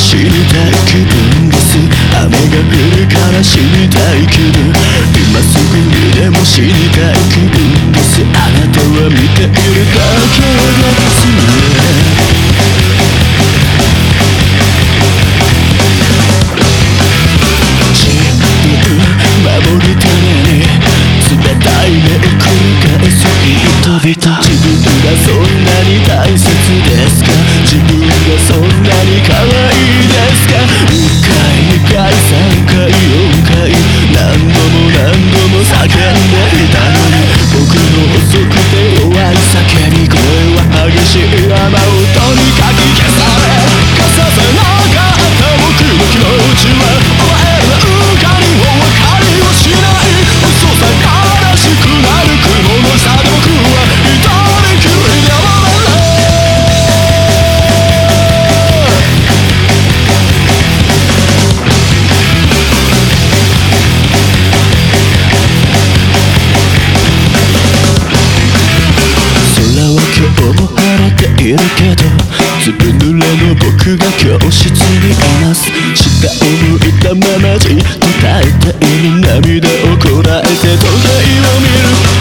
しいだけ分です雨が降る死にたい気分今すぐにでも死にたい気分ですあなたは見ているだけですね。守るために冷たい目を繰り返す。人々。いるけどずぶ濡れの僕が教室にいます。下を向いたままじっと耐えている涙をこらえて時計を見る？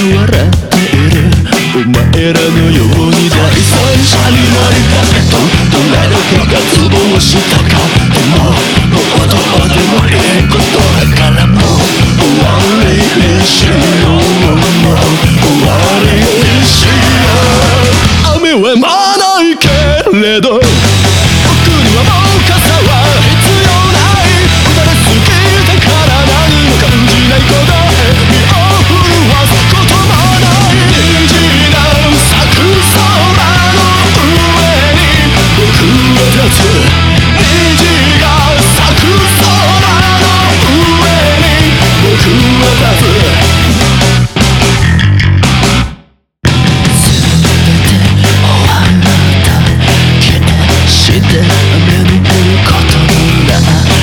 笑っているお前らのように第三者になりたいとどれだけがツボをしたか して雨の降ることな